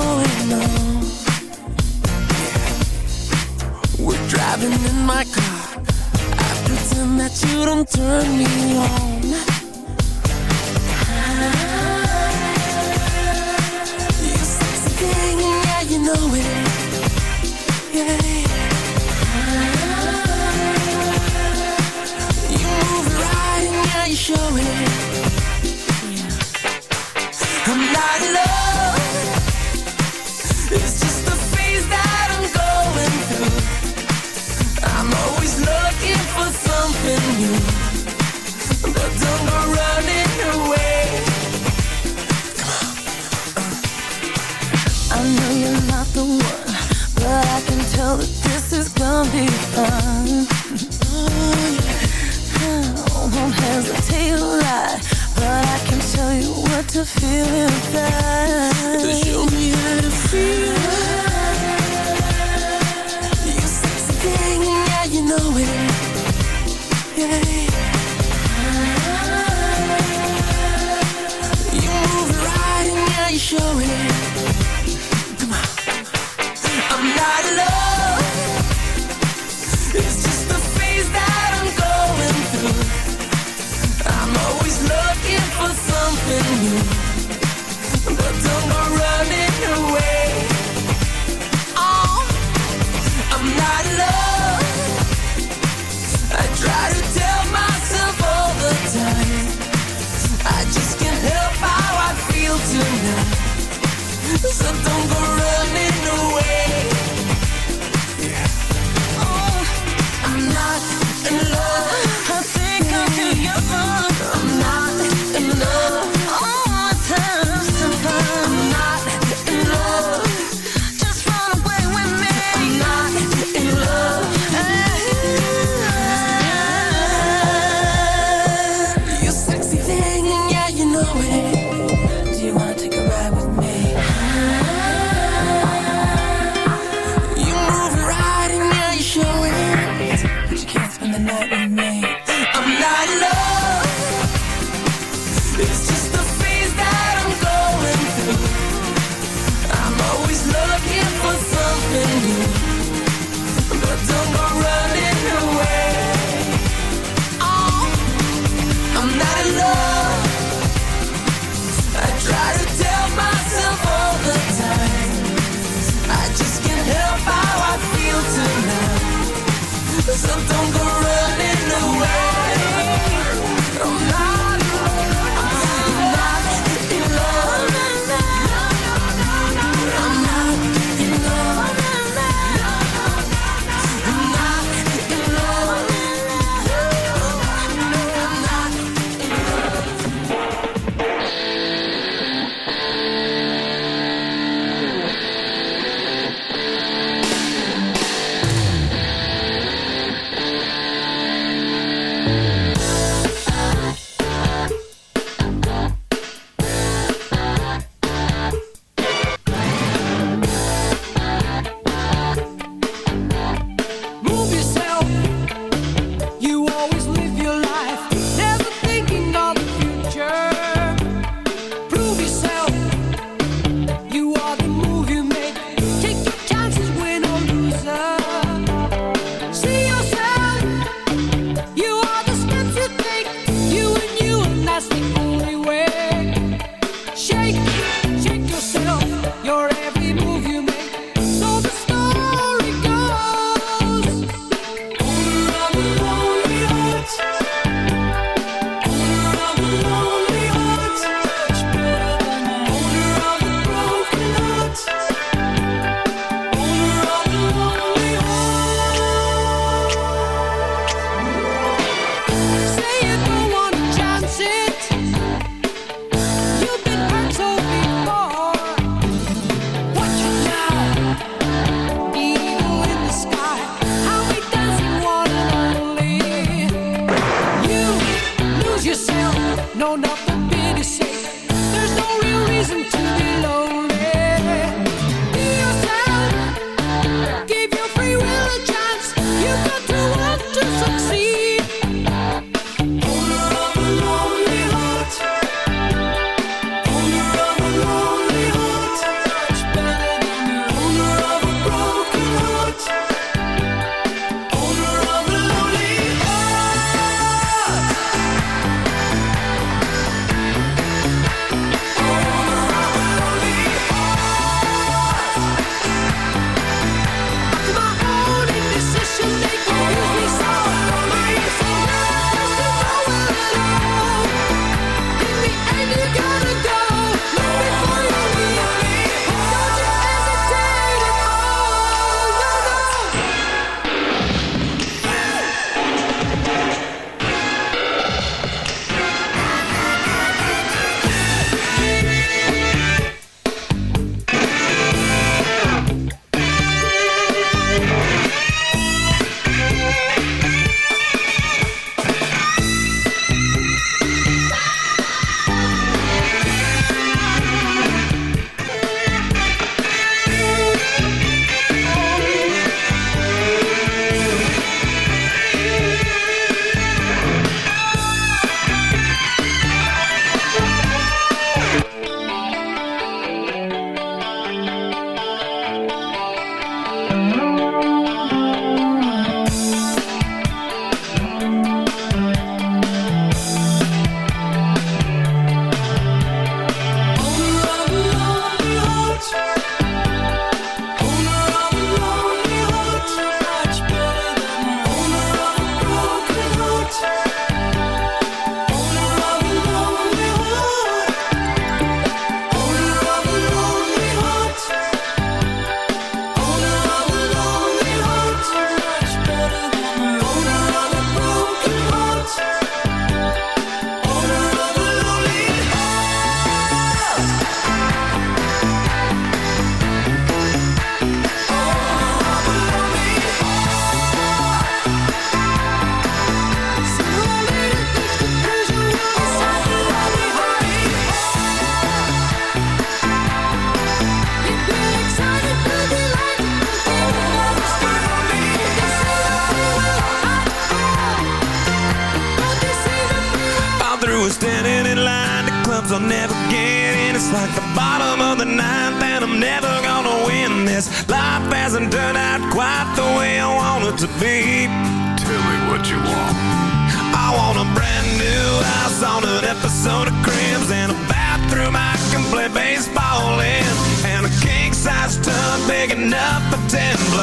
going on. We're driving in my car. I pretend that you don't turn me on. You sexy thing, yeah, you know it. Yeah. You move right, yeah, you show it. I won't hesitate but I can you what to feel show me how to feel. You sexy yeah, you know it. Yeah.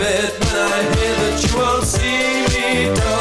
It when I hear that you won't see me.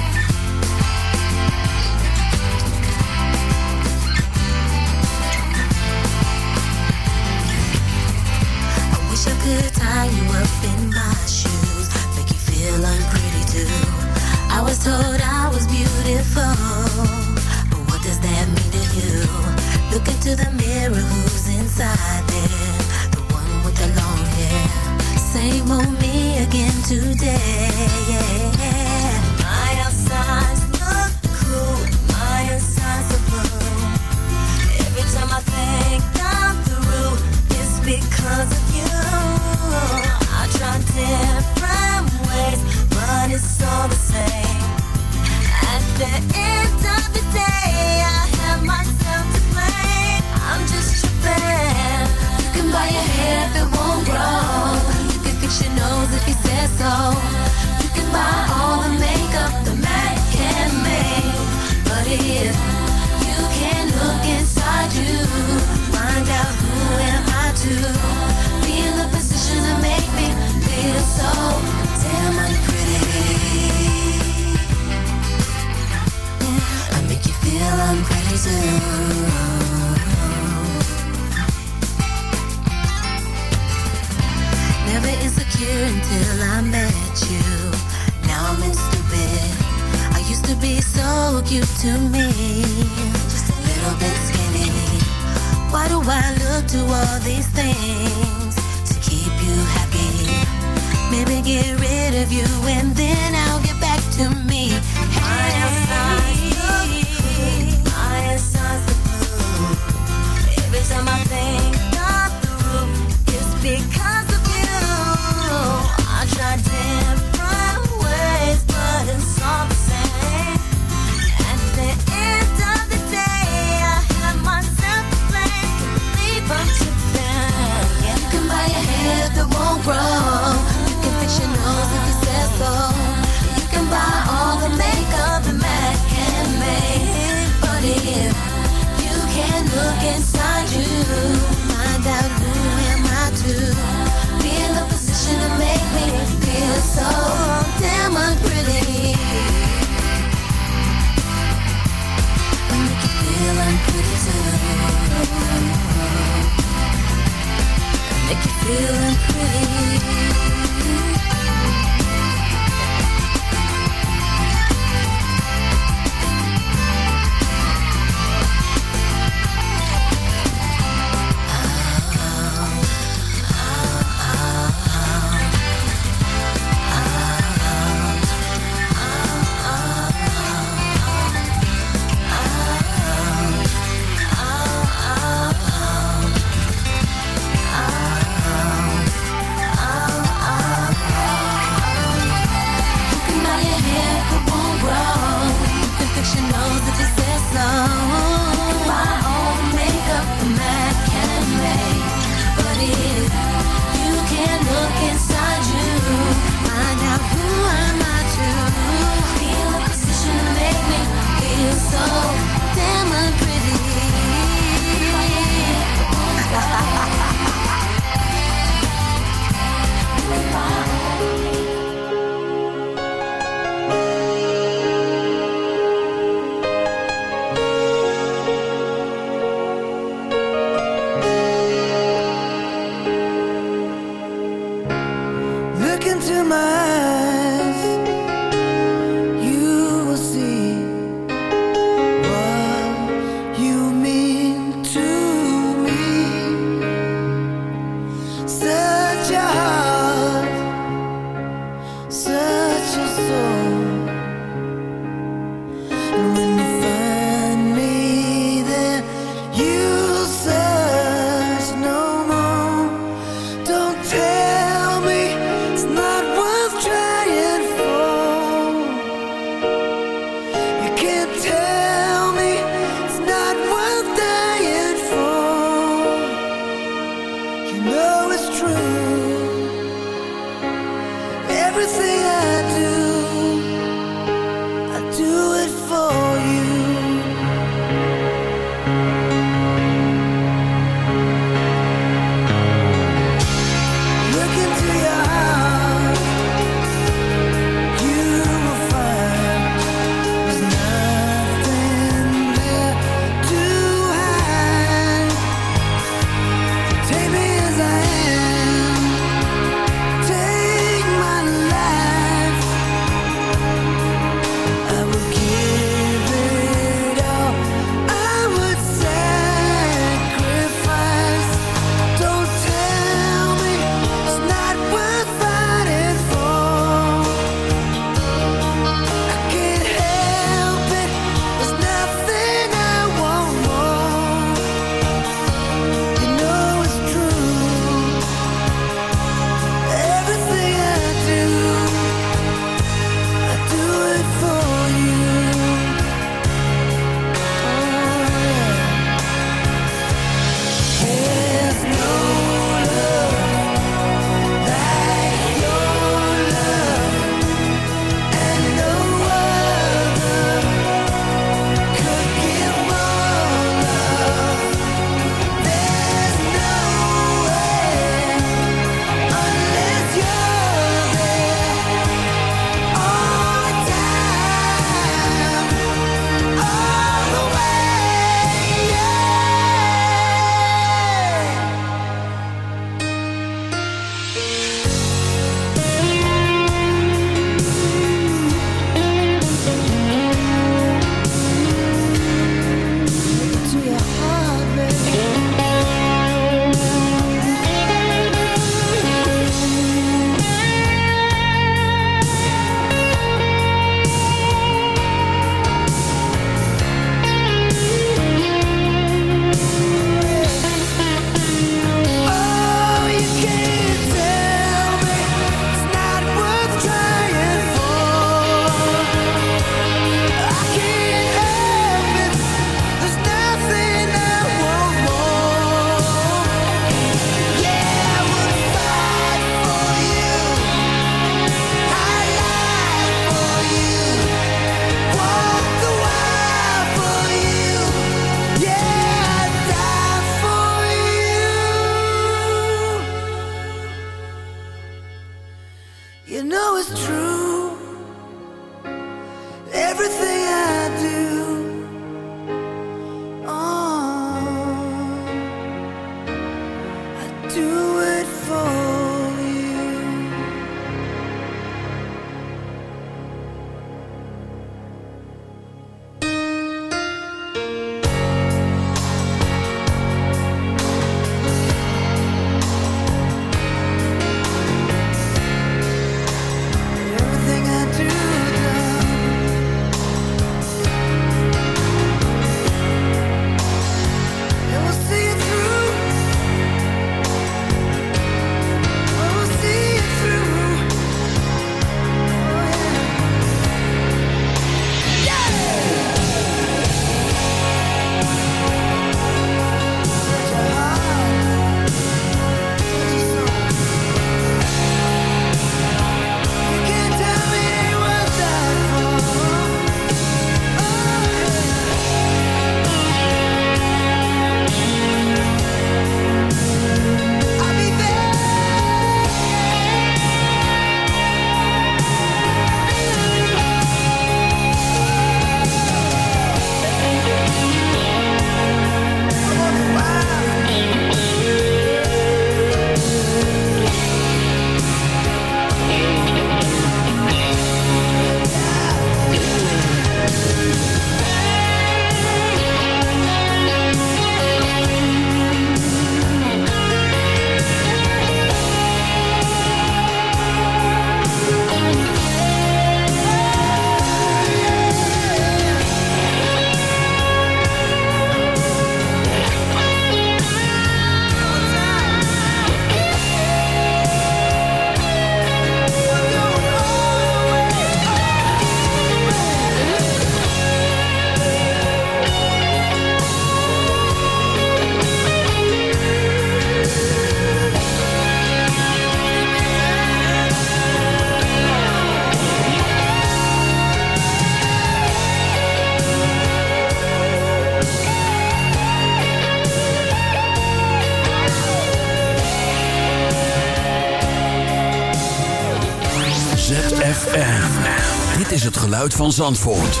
ZFM. Dit is het geluid van Zandvoort.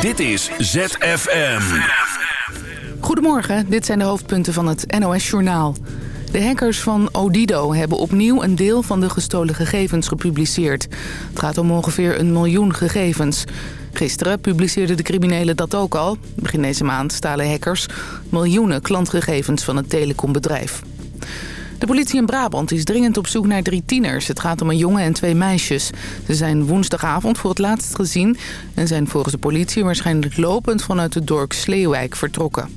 Dit is ZFM. Goedemorgen, dit zijn de hoofdpunten van het NOS-journaal. De hackers van Odido hebben opnieuw een deel van de gestolen gegevens gepubliceerd. Het gaat om ongeveer een miljoen gegevens. Gisteren publiceerden de criminelen dat ook al. Begin deze maand stalen hackers miljoenen klantgegevens van het telecombedrijf. De politie in Brabant is dringend op zoek naar drie tieners. Het gaat om een jongen en twee meisjes. Ze zijn woensdagavond voor het laatst gezien... en zijn volgens de politie waarschijnlijk lopend vanuit het dorp Sleeuwijk vertrokken.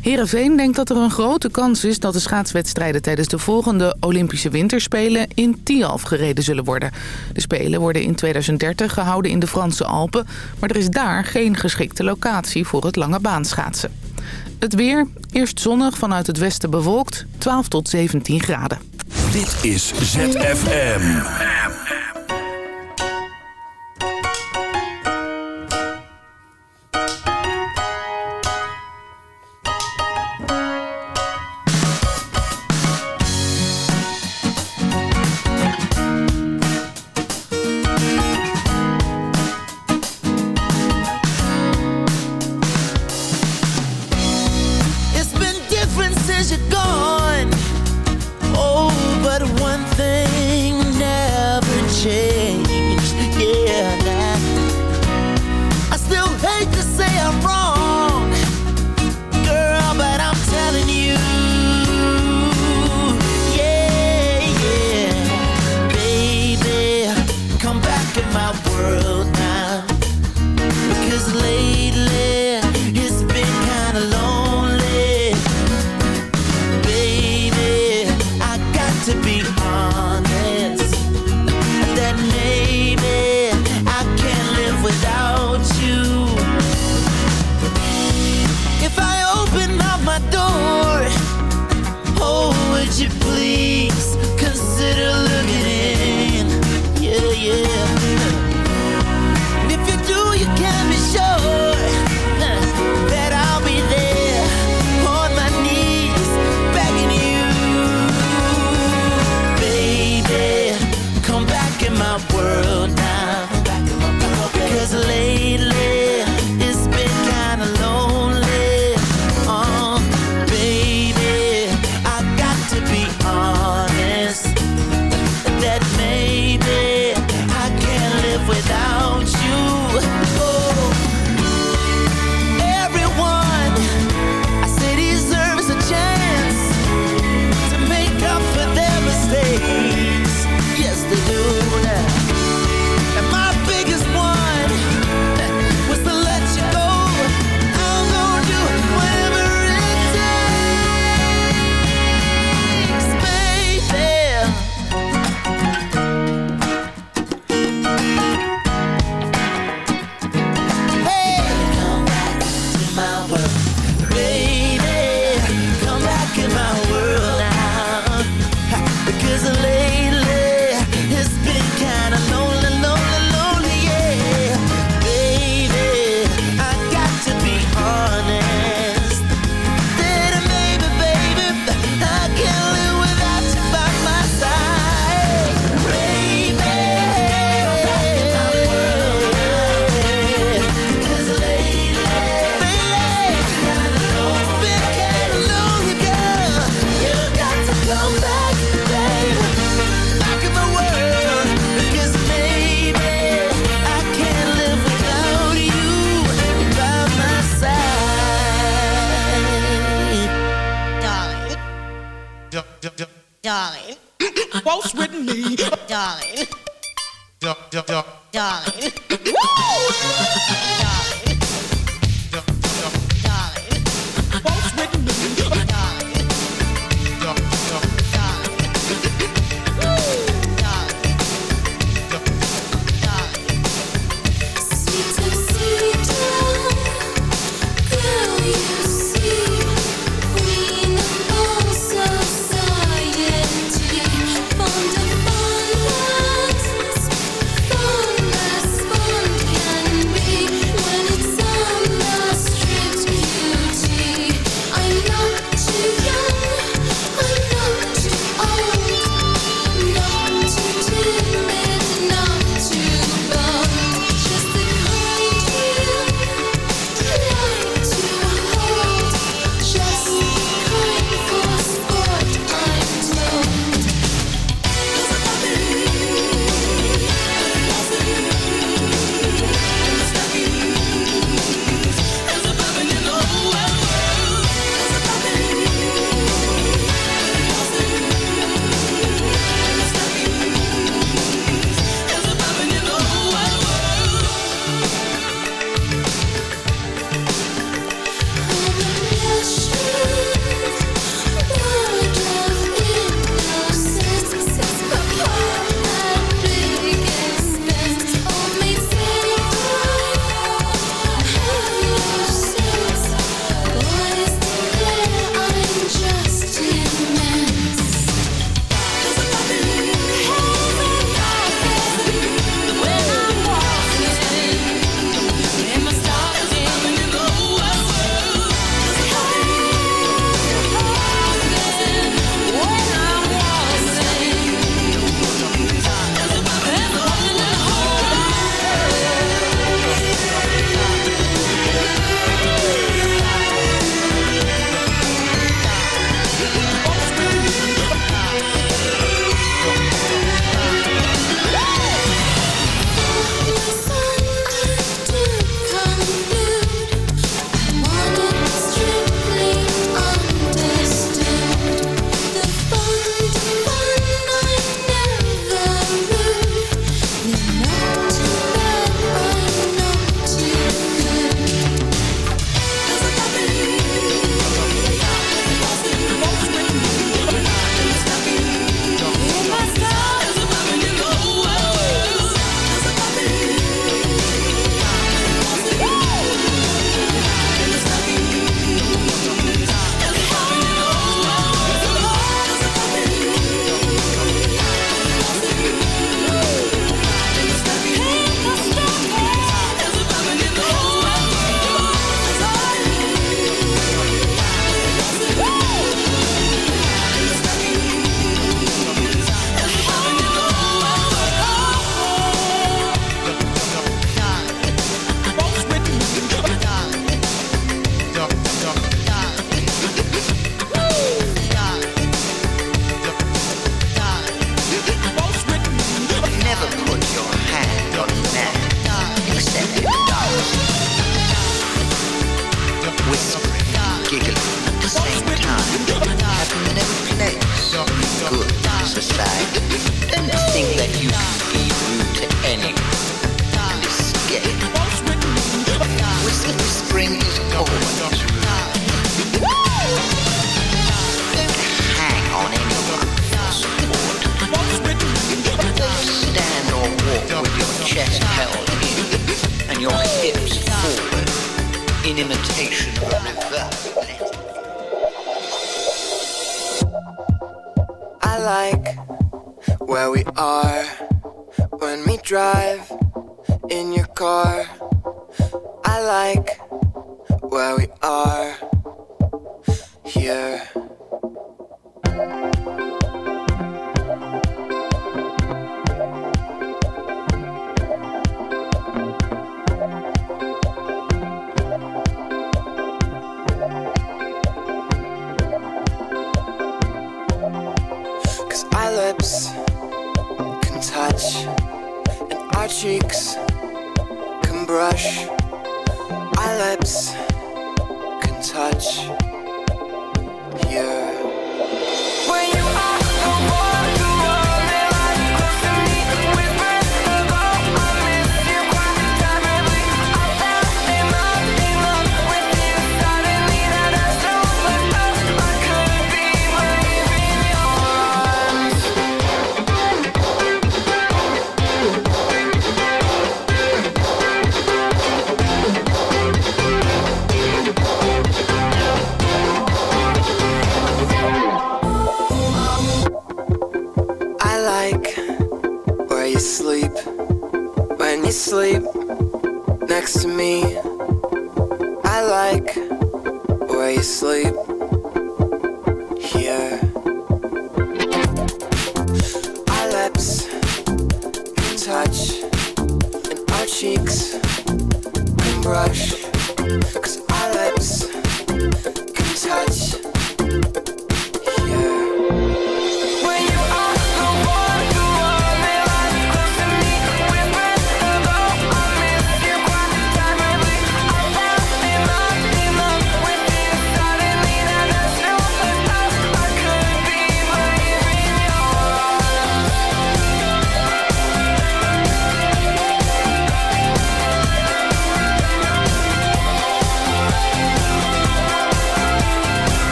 Heerenveen denkt dat er een grote kans is dat de schaatswedstrijden tijdens de volgende Olympische Winterspelen in Tialf gereden zullen worden. De Spelen worden in 2030 gehouden in de Franse Alpen, maar er is daar geen geschikte locatie voor het lange baanschaatsen. Het weer, eerst zonnig vanuit het westen bewolkt, 12 tot 17 graden. Dit is ZFM. Because lately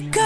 could go